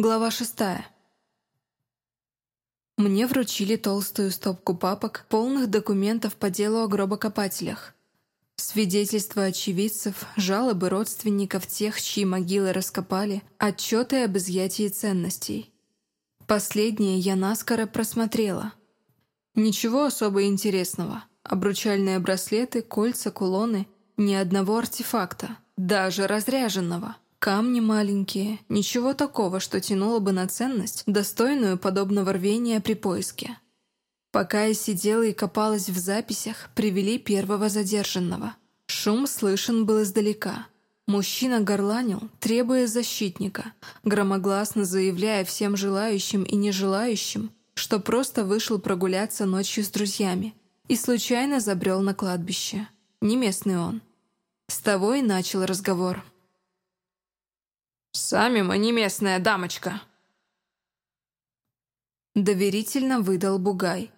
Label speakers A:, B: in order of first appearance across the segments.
A: Глава шестая. Мне вручили толстую стопку папок, полных документов по делу о гробокопателях. Свидетельства очевидцев, жалобы родственников тех, чьи могилы раскопали, отчеты об изъятии ценностей. Последнее я наскоро просмотрела. Ничего особо интересного. Обручальные браслеты, кольца, кулоны, ни одного артефакта, даже разряженного. Камни маленькие, ничего такого, что тянуло бы на ценность, достойную подобного рвения при поиске. Пока я сидела и копалась в записях, привели первого задержанного. Шум слышен был издалека. Мужчина горланил, требуя защитника, громогласно заявляя всем желающим и нежелающим, что просто вышел прогуляться ночью с друзьями и случайно забрел на кладбище. Не местный он. С того и начал разговор.
B: «Сами мы не местная дамочка».
A: Доверительно выдал Бугай,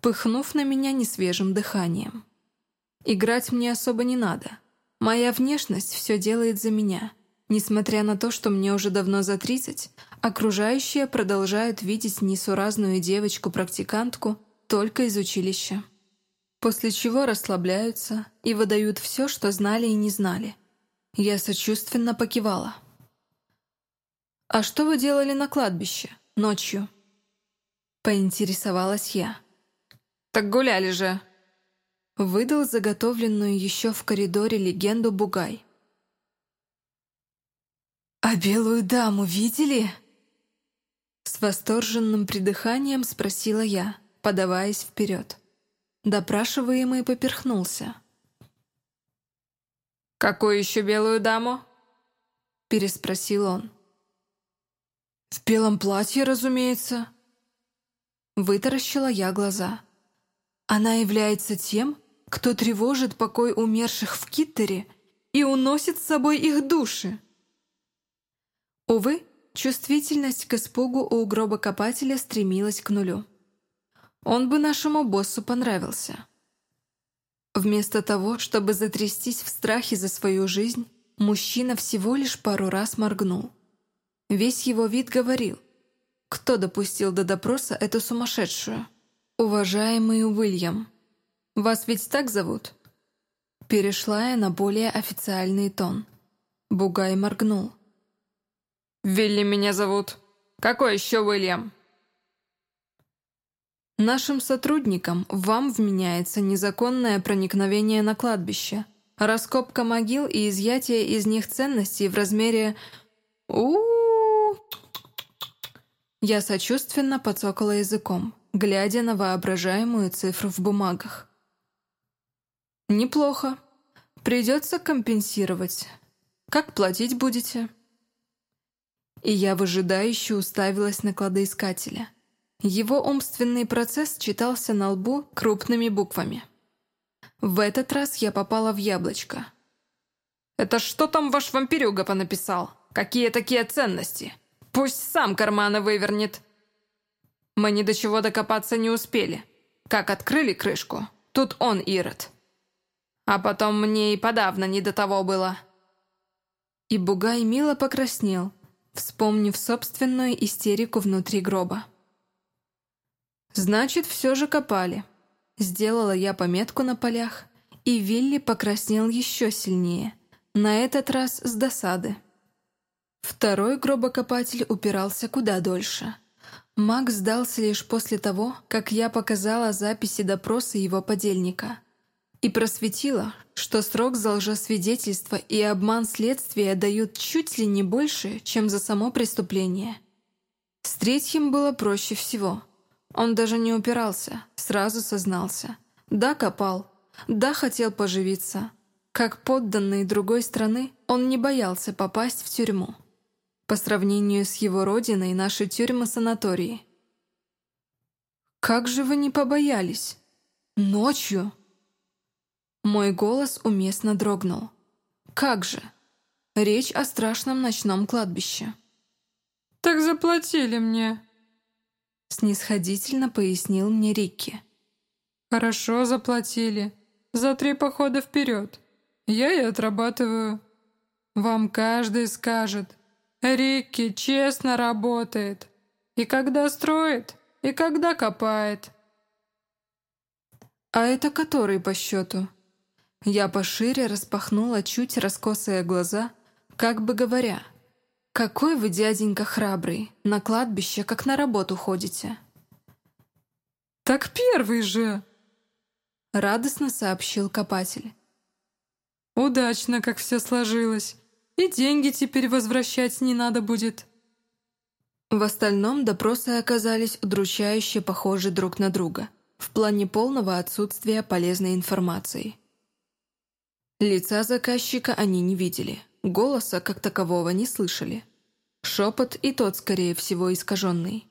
A: пыхнув на меня несвежим дыханием. Играть мне особо не надо. Моя внешность все делает за меня. Несмотря на то, что мне уже давно за тридцать, окружающие продолжают видеть несуразную девочку-практикантку только из училища. После чего расслабляются и выдают все, что знали и не знали. Я сочувственно покивала. «А что вы делали на кладбище? Ночью?» Поинтересовалась я.
B: «Так гуляли же!»
A: Выдал заготовленную еще в коридоре легенду Бугай. «А белую даму видели?» С восторженным придыханием спросила я, подаваясь вперед. Допрашиваемый поперхнулся.
B: «Какую еще белую даму?»
A: Переспросил он.
B: «В белом платье, разумеется».
A: Вытаращила я глаза. «Она является тем, кто тревожит покой умерших в Киттере и уносит с собой их души». Увы, чувствительность к испугу у гробокопателя стремилась к нулю. Он бы нашему боссу понравился. Вместо того, чтобы затрястись в страхе за свою жизнь, мужчина всего лишь пару раз моргнул. Весь его вид говорил, кто допустил до допроса эту сумасшедшую. «Уважаемый Уильям, вас ведь так зовут?» Перешла я на более официальный тон. Бугай моргнул.
B: «Вилли меня зовут. Какой еще Уильям?»
A: Нашим сотрудникам вам вменяется незаконное проникновение на кладбище, раскопка могил и изъятие из них ценностей в размере... у, -у, -у я сочувственно подсокала языком, глядя на воображаемую цифру в бумагах. «Неплохо. Придется компенсировать. Как платить будете?» И я выжидающе уставилась на кладоискателя. Его умственный процесс читался на лбу крупными буквами. В этот раз я попала в яблочко.
B: «Это что там ваш вампирюга понаписал? Какие такие ценности?» Пусть сам карманы вывернет. Мы ни до чего докопаться не успели. Как открыли крышку, тут он Ирод. А потом мне и подавно не до того было.
A: И Бугай мило покраснел, вспомнив собственную истерику внутри гроба. «Значит, все же копали». Сделала я пометку на полях, и Вилли покраснел еще сильнее, на этот раз с досады. Второй гробокопатель упирался куда дольше. Макс сдался лишь после того, как я показала записи допроса его подельника. И просветила, что срок за лжесвидетельство и обман следствия дают чуть ли не больше, чем за само преступление. С третьим было проще всего. Он даже не упирался, сразу сознался. Да, копал. Да, хотел поживиться. Как подданный другой страны, он не боялся попасть в тюрьму по сравнению с его родиной наши тюрьмы-санатории. «Как же вы не побоялись? Ночью?» Мой голос уместно дрогнул. «Как же?» Речь о страшном ночном кладбище.
B: «Так заплатили мне», —
A: снисходительно пояснил мне Рикки.
B: «Хорошо заплатили. За три похода вперед. Я и отрабатываю. Вам каждый скажет, Рикки честно работает. И когда строит, и когда копает.
A: А это который по счету? Я пошире распахнула чуть раскосые глаза, как бы говоря, «Какой вы, дяденька, храбрый, на кладбище, как на работу ходите».
B: «Так первый же!»
A: — радостно сообщил копатель.
B: «Удачно, как все сложилось. И деньги теперь возвращать не надо будет».
A: В остальном допросы оказались удручающе похожи друг на друга в плане полного отсутствия полезной информации. Лица заказчика они не видели, голоса как такового не слышали. Шепот и тот, скорее всего, искаженный.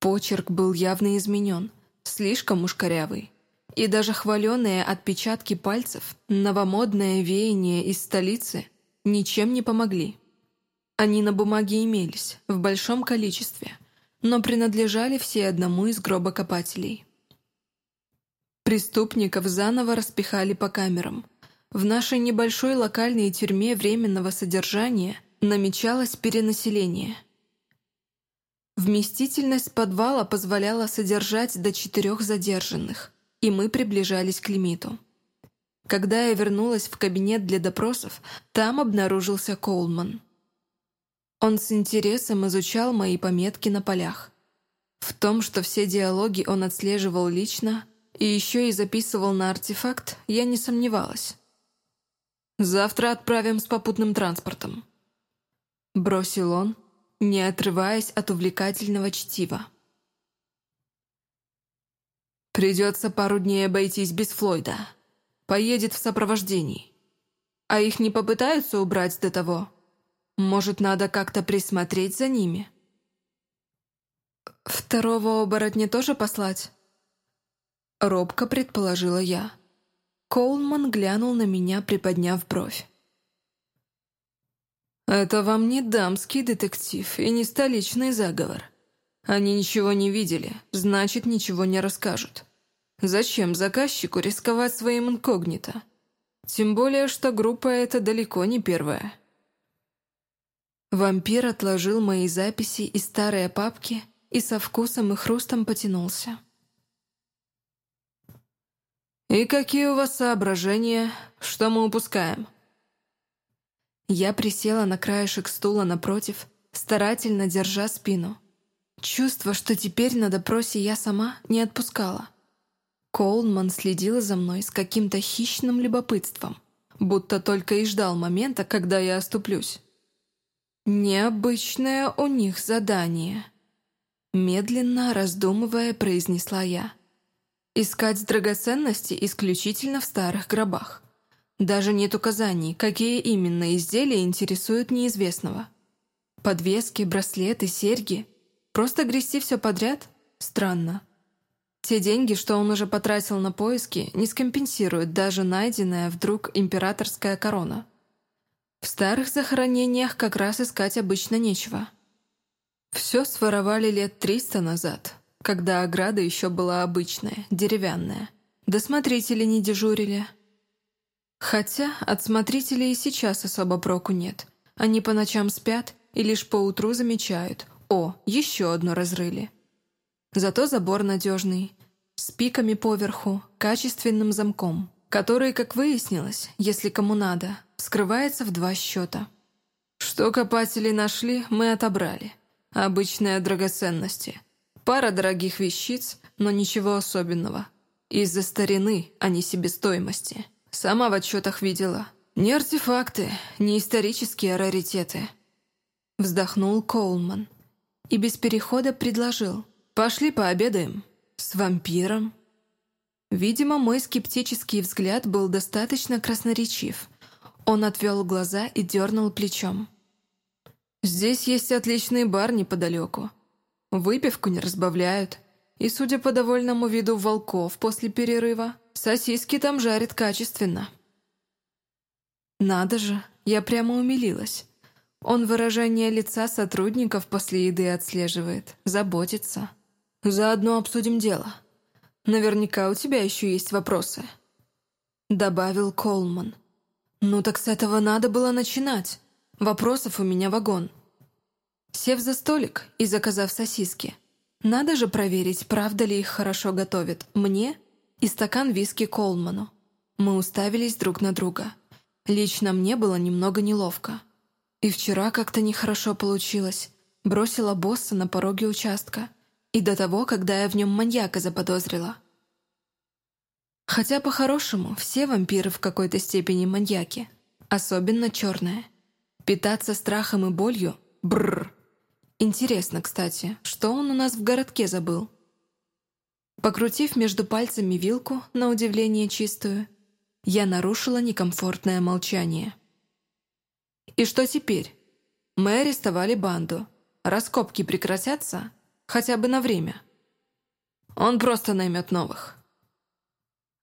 A: Почерк был явно изменен, слишком уж корявый. И даже хваленные отпечатки пальцев, новомодное веяние из столицы, ничем не помогли. Они на бумаге имелись, в большом количестве, но принадлежали все одному из гробокопателей. Преступников заново распихали по камерам. В нашей небольшой локальной тюрьме временного содержания намечалось перенаселение. Вместительность подвала позволяла содержать до четырех задержанных, и мы приближались к лимиту. Когда я вернулась в кабинет для допросов, там обнаружился Коулман – он с интересом изучал мои пометки на полях. В том, что все диалоги он отслеживал лично и еще и записывал на артефакт, я не сомневалась. «Завтра отправим с попутным транспортом», — бросил он, не отрываясь от увлекательного чтива. «Придется пару дней обойтись без Флойда. Поедет в сопровождении. А их не попытаются убрать до того?» Может, надо как-то присмотреть за ними? Второго оборотня тоже послать? Робко предположила я. Коулман глянул на меня, приподняв бровь. «Это вам не дамский детектив и не столичный заговор. Они ничего не видели, значит, ничего не расскажут. Зачем заказчику рисковать своим инкогнито? Тем более, что группа эта далеко не первая». Вампир отложил мои записи из старой папки и со вкусом и хрустом потянулся. «И какие у вас соображения? Что мы упускаем?» Я присела на краешек стула напротив, старательно держа спину. Чувство, что теперь на допросе я сама, не отпускала. Коулман следил за мной с каким-то хищным любопытством, будто только и ждал момента, когда я оступлюсь. «Необычное у них задание», — медленно раздумывая произнесла я. «Искать драгоценности исключительно в старых гробах. Даже нет указаний, какие именно изделия интересуют неизвестного. Подвески, браслеты, серьги. Просто грести все подряд? Странно. Те деньги, что он уже потратил на поиски, не скомпенсируют даже найденная вдруг императорская корона». В старых захоронениях как раз искать обычно нечего. Все своровали лет триста назад, когда ограда еще была обычная, деревянная. Да смотрители не дежурили. Хотя от смотрителей и сейчас особо проку нет. Они по ночам спят и лишь поутру замечают «О, еще одно разрыли». Зато забор надежный, с пиками поверху, качественным замком, который, как выяснилось, если кому надо, скрывается в два счета. Что копатели нашли, мы отобрали. Обычные драгоценности. Пара дорогих вещиц, но ничего особенного. Из-за старины, а не себестоимости. Сама в отчетах видела. Не артефакты, не исторические раритеты. Вздохнул Коулман. И без перехода предложил. «Пошли пообедаем. С вампиром». Видимо, мой скептический взгляд был достаточно красноречив, он отвел глаза и дернул плечом. «Здесь есть отличный бар неподалеку. Выпивку не разбавляют. И, судя по довольному виду волков после перерыва, сосиски там жарят качественно». «Надо же, я прямо умилилась. Он выражение лица сотрудников после еды отслеживает, заботится. Заодно обсудим дело. Наверняка у тебя еще есть вопросы», — добавил Колман. «Ну так с этого надо было начинать. Вопросов у меня вагон. Сев за столик и заказав сосиски, надо же проверить, правда ли их хорошо готовят мне и стакан виски Колману. Мы уставились друг на друга. Лично мне было немного неловко. И вчера как-то нехорошо получилось. Бросила босса на пороге участка. И до того, когда я в нем маньяка заподозрила. Хотя, по-хорошему, все вампиры в какой-то степени маньяки. Особенно черные. Питаться страхом и болью — бррр. Интересно, кстати, что он у нас в городке забыл? Покрутив между пальцами вилку, на удивление чистую, я нарушила некомфортное молчание. «И что теперь? Мы арестовали банду. Раскопки прекратятся? Хотя бы на время. Он просто наймет новых».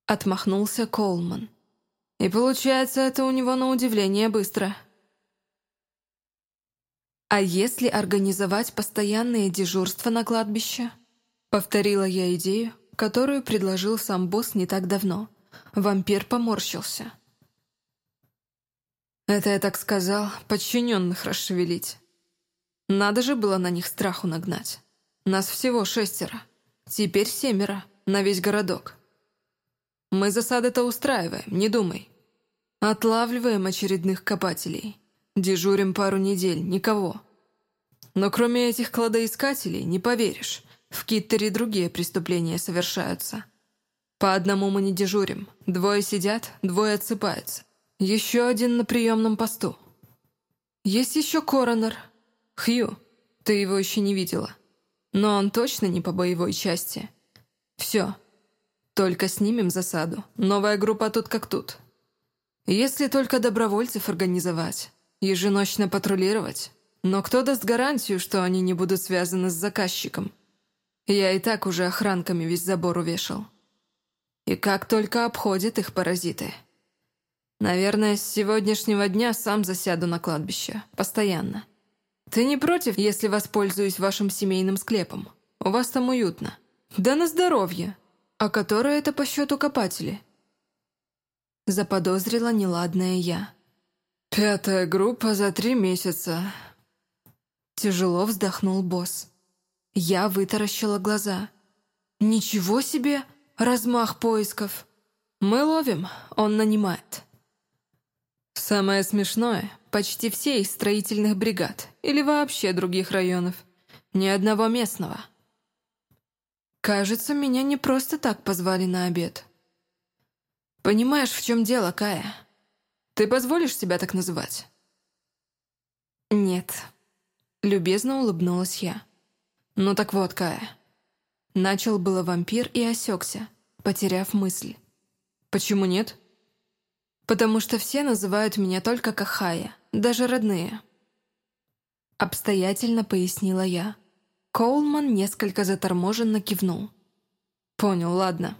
A: Отмахнулся Колман. «И получается, это у него на удивление быстро». «А если организовать постоянные дежурства на кладбище?» Повторила я идею, которую предложил сам босс не так давно – Вампир поморщился. Это я так сказал, подчиненных расшевелить. Надо же было на них страху нагнать. Нас всего шестеро. Теперь семеро, на весь городок. Мы засады-то устраиваем, не думай. Отлавливаем очередных копателей. Дежурим пару недель, никого. Но кроме этих кладоискателей, не поверишь, в Киттере другие преступления совершаются. По одному мы не дежурим. Двое сидят, двое отсыпаются. Еще один на приемном посту. Есть еще коронер. Хью, ты его еще не видела. Но он точно не по боевой части. Все. Только снимем засаду. Новая группа тут как тут. Если только добровольцев организовать, еженочно патрулировать. Но кто даст гарантию, что они не будут связаны с заказчиком? Я и так уже охранками весь забор увешал. И как только обходят их паразиты. Наверное, с сегодняшнего дня сам засяду на кладбище. Постоянно. Ты не против, если воспользуюсь вашим семейным склепом? У вас там уютно. Да на здоровье. А которые это по счету копатели? Заподозрила неладная я. Пятая группа за три месяца. Тяжело вздохнул босс. Я вытаращила глаза. «Ничего себе! Размах поисков. Мы ловим, он нанимает. Самое смешное, почти все из строительных бригад или вообще других районов. Ни одного местного. Кажется, меня не просто так позвали на обед. Понимаешь, в чем дело, Кая? Ты позволишь себя так называть? Нет. Любезно улыбнулась я. Ну так вот, Кая. Начал было вампир и осекся, потеряв мысль. «Почему нет?» «Потому что все называют меня только Кахая, даже родные». Обстоятельно пояснила я. Коулман несколько заторможенно кивнул. «Понял, ладно».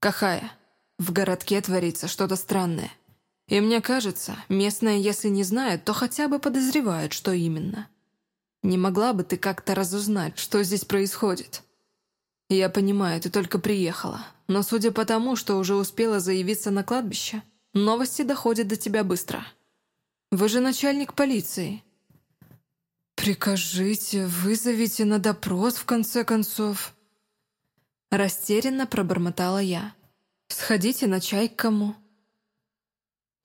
A: «Кахая, в городке творится что-то странное. И мне кажется, местные, если не знают, то хотя бы подозревают, что именно». Не могла бы ты как-то разузнать, что здесь происходит?» «Я понимаю, ты только приехала, но судя по тому, что уже успела заявиться на кладбище, новости доходят до тебя быстро. Вы же начальник полиции». «Прикажите, вызовите на допрос, в конце концов». Растерянно пробормотала я. «Сходите на чай к кому».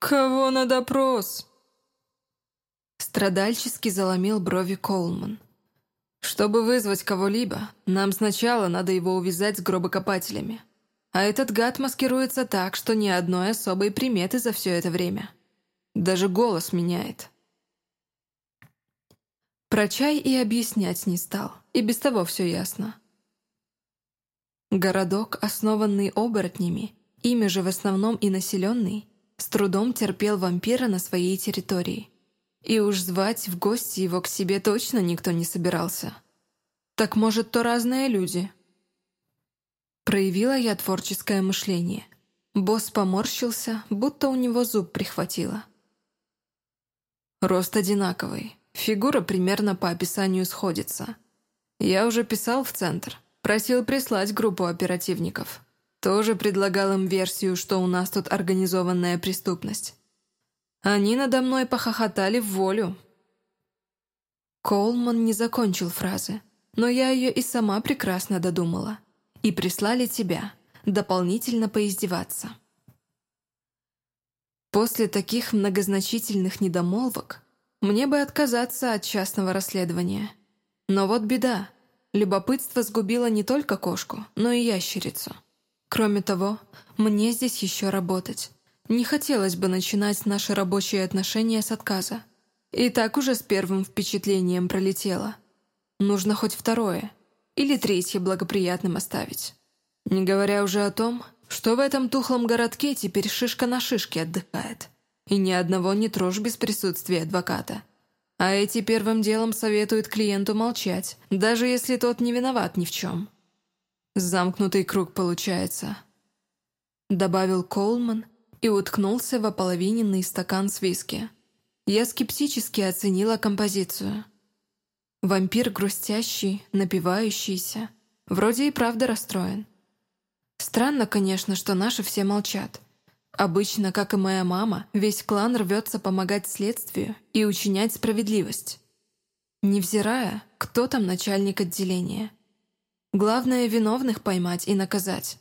A: «Кого на допрос?» Страдальчески заломил брови Колман. «Чтобы вызвать кого-либо, нам сначала надо его увязать с гробокопателями. А этот гад маскируется так, что ни одной особой приметы за все это время. Даже голос меняет». Про чай и объяснять не стал, и без того все ясно. Городок, основанный оборотнями, ими же в основном и населенный, с трудом терпел вампира на своей территории – и уж звать в гости его к себе точно никто не собирался. Так может, то разные люди? Проявила я творческое мышление. Босс поморщился, будто у него зуб прихватило. Рост одинаковый, фигура примерно по описанию сходится. Я уже писал в центр, просил прислать группу оперативников. Тоже предлагал им версию, что у нас тут организованная преступность. Они надо мной похохотали в волю». Коулман не закончил фразы, но я ее и сама прекрасно додумала. И прислали тебя дополнительно поиздеваться. После таких многозначительных недомолвок мне бы отказаться от частного расследования. Но вот беда. Любопытство сгубило не только кошку, но и ящерицу. Кроме того, мне здесь еще работать. Не хотелось бы начинать наши рабочие отношения с отказа. И так уже с первым впечатлением пролетело. Нужно хоть второе или третье благоприятным оставить. Не говоря уже о том, что в этом тухлом городке теперь шишка на шишке отдыхает. И ни одного не трожь без присутствия адвоката. А эти первым делом советуют клиенту молчать, даже если тот не виноват ни в чем. Замкнутый круг получается. Добавил Коулман и уткнулся в ополовиненный стакан с виски. Я скептически оценила композицию. Вампир грустящий, напивающийся. Вроде и правда расстроен. Странно, конечно, что наши все молчат. Обычно, как и моя мама, весь клан рвется помогать следствию и учинять справедливость. Невзирая, кто там начальник отделения. Главное, виновных поймать и наказать.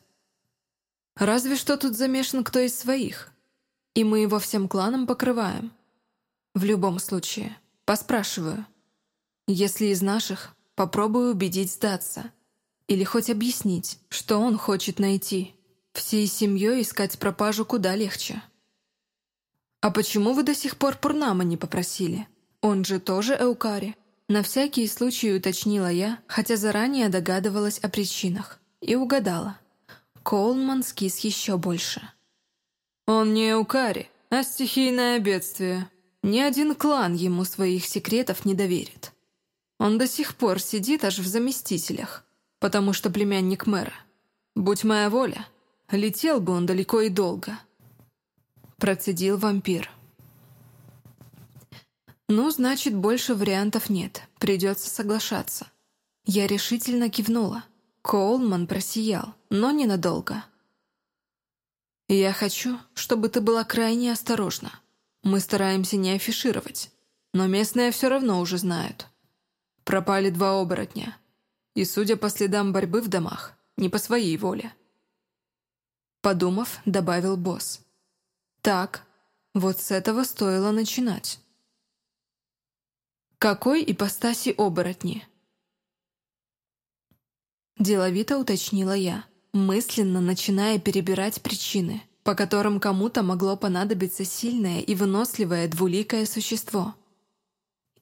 A: Разве что тут замешан кто из своих. И мы его всем кланом покрываем. В любом случае, поспрашиваю. Если из наших, попробую убедить сдаться. Или хоть объяснить, что он хочет найти. Всей семьей искать пропажу куда легче. «А почему вы до сих пор Пурнама не попросили? Он же тоже Эукари?» На всякий случай уточнила я, хотя заранее догадывалась о причинах. И угадала. Коулман скис еще больше. «Он не Эукари, а стихийное бедствие. Ни один клан ему своих секретов не доверит. Он до сих пор сидит аж в заместителях потому что племянник мэра. Будь моя воля, летел бы он далеко и долго. Процедил вампир. Ну, значит, больше вариантов нет, придется соглашаться. Я решительно кивнула. Коулман просиял, но ненадолго. «Я хочу, чтобы ты была крайне осторожна. Мы стараемся не афишировать, но местные все равно уже знают. Пропали два оборотня, и, судя по следам борьбы в домах, не по своей воле. Подумав, добавил босс. Так, вот с этого стоило начинать. Какой ипостаси оборотни? Деловито уточнила я, мысленно начиная перебирать причины, по которым кому-то могло понадобиться сильное и выносливое двуликое существо.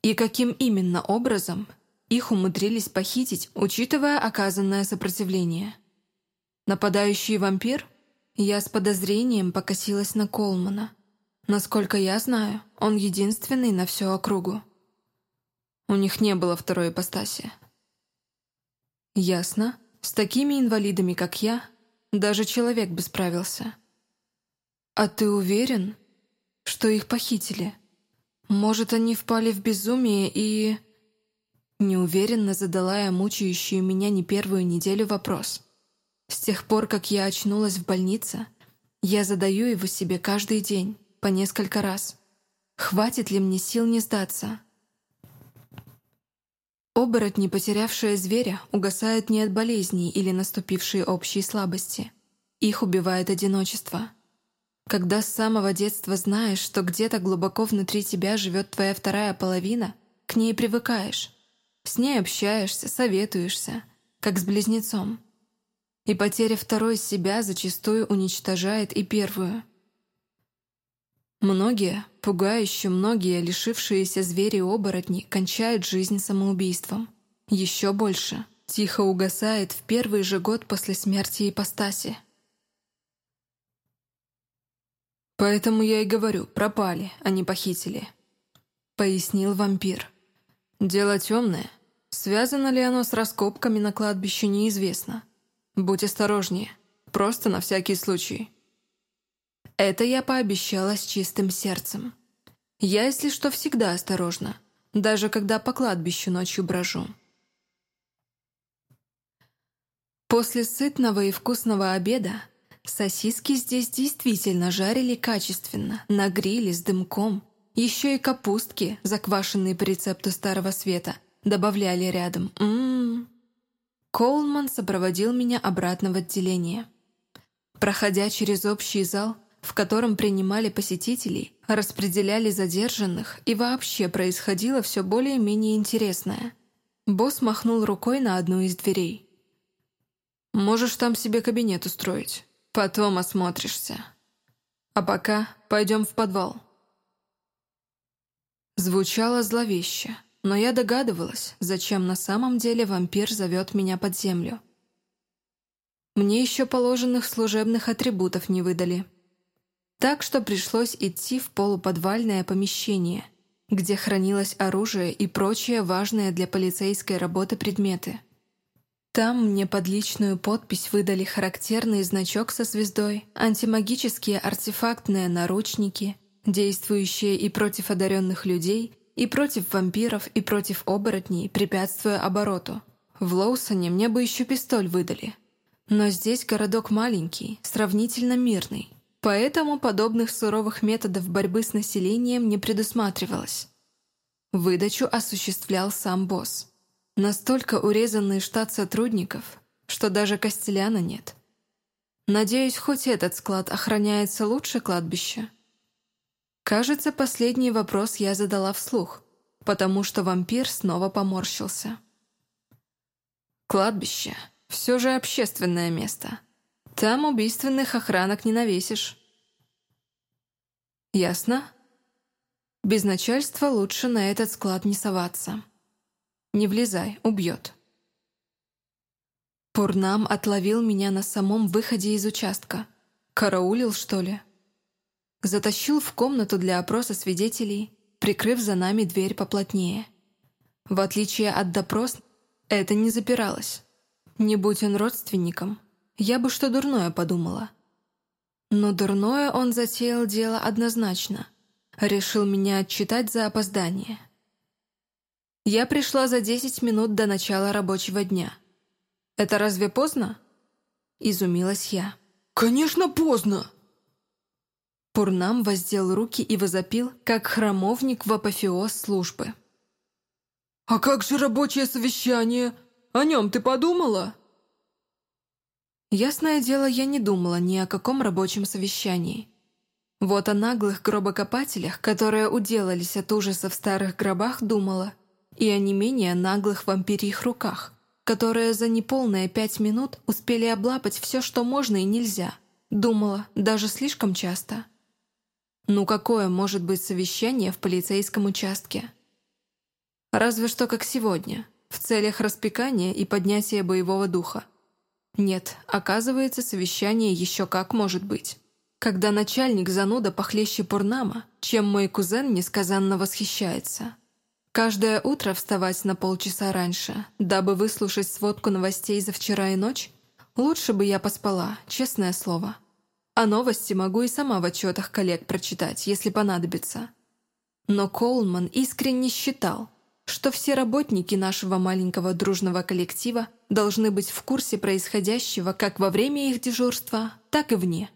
A: И каким именно образом их умудрились похитить, учитывая оказанное сопротивление. Нападающий вампир? Я с подозрением покосилась на Колмана. Насколько я знаю, он единственный на всю округу. У них не было второй ипостаси. Ясно. С такими инвалидами, как я, даже человек бы справился. А ты уверен, что их похитили? Может, они впали в безумие и... Неуверенно задала я мучающую меня не первую неделю вопрос. С тех пор, как я очнулась в больнице, я задаю его себе каждый день, по несколько раз. Хватит ли мне сил не сдаться? Оборотни, потерявшие зверя, угасают не от болезней или наступившей общей слабости. Их убивает одиночество. Когда с самого детства знаешь, что где-то глубоко внутри тебя живет твоя вторая половина, к ней привыкаешь. С ней общаешься, советуешься, как с близнецом. И потеря второй себя зачастую уничтожает и первую. Многие, пугающие многие, лишившиеся звери-оборотни, кончают жизнь самоубийством. Еще больше тихо угасает в первый же год после смерти ипостаси. «Поэтому я и говорю, пропали, а не похитили», — пояснил вампир. Дело темное. Связано ли оно с раскопками на кладбище, неизвестно. Будь осторожнее. Просто на всякий случай. Это я пообещала с чистым сердцем. Я, если что, всегда осторожна, даже когда по кладбищу ночью брожу. После сытного и вкусного обеда Сосиски здесь действительно жарили качественно, на гриле с дымком. Еще и капустки, заквашенные по рецепту Старого Света, добавляли рядом. Ммм. Коулман сопроводил меня обратно в отделение. Проходя через общий зал, в котором принимали посетителей, распределяли задержанных и вообще происходило все более-менее интересное. Босс махнул рукой на одну из дверей. «Можешь там себе кабинет устроить. Потом осмотришься. А пока пойдем в подвал». Звучало зловеще, но я догадывалась, зачем на самом деле вампир зовет меня под землю. Мне еще положенных служебных атрибутов не выдали. Так что пришлось идти в полуподвальное помещение, где хранилось оружие и прочие важные для полицейской работы предметы. Там мне под личную подпись выдали характерный значок со звездой, антимагические артефактные наручники, действующие и против одаренных людей, и против вампиров, и против оборотней, препятствуя обороту. В Лоусоне мне бы еще пистоль выдали. Но здесь городок маленький, сравнительно мирный. Поэтому подобных суровых методов борьбы с населением не предусматривалось. Выдачу осуществлял сам босс. Настолько урезанный штат сотрудников, что даже Костеляна нет. Надеюсь, хоть этот склад охраняется лучше кладбища. Кажется, последний вопрос я задала вслух, потому что вампир снова поморщился. Кладбище — все же общественное место — там убийственных охранок не навесишь. Ясно? Без начальства лучше на этот склад не соваться. Не влезай, убьет. Пурнам отловил меня на самом выходе из участка. Караулил, что ли? Затащил в комнату для опроса свидетелей, прикрыв за нами дверь поплотнее. В отличие от допрос, это не запиралось. Не будь он родственником, я бы что дурное подумала. Но дурное он затеял дело однозначно. Решил меня отчитать за опоздание. Я пришла за десять минут до начала рабочего дня. «Это разве поздно?» Изумилась я.
B: «Конечно поздно!»
A: Пурнам воздел руки и возопил, как храмовник в апофеоз службы.
B: «А как же рабочее совещание? О нем ты подумала?»
A: Ясное дело, я не думала ни о каком рабочем совещании. Вот о наглых гробокопателях, которые уделались от ужаса в старых гробах, думала, и о не менее наглых вампирьих руках, которые за неполные пять минут успели облапать все, что можно и нельзя. Думала, даже слишком часто. Ну какое может быть совещание в полицейском участке? Разве что как сегодня, в целях распекания и поднятия боевого духа. Нет, оказывается, совещание еще как может быть. Когда начальник зануда похлеще Пурнама, чем мой кузен несказанно восхищается. Каждое утро вставать на полчаса раньше, дабы выслушать сводку новостей за вчера и ночь, лучше бы я поспала, честное слово. А новости могу и сама в отчетах коллег прочитать, если понадобится. Но Коулман искренне считал, что все работники нашего маленького дружного коллектива должны быть в курсе происходящего как во время их дежурства, так и вне.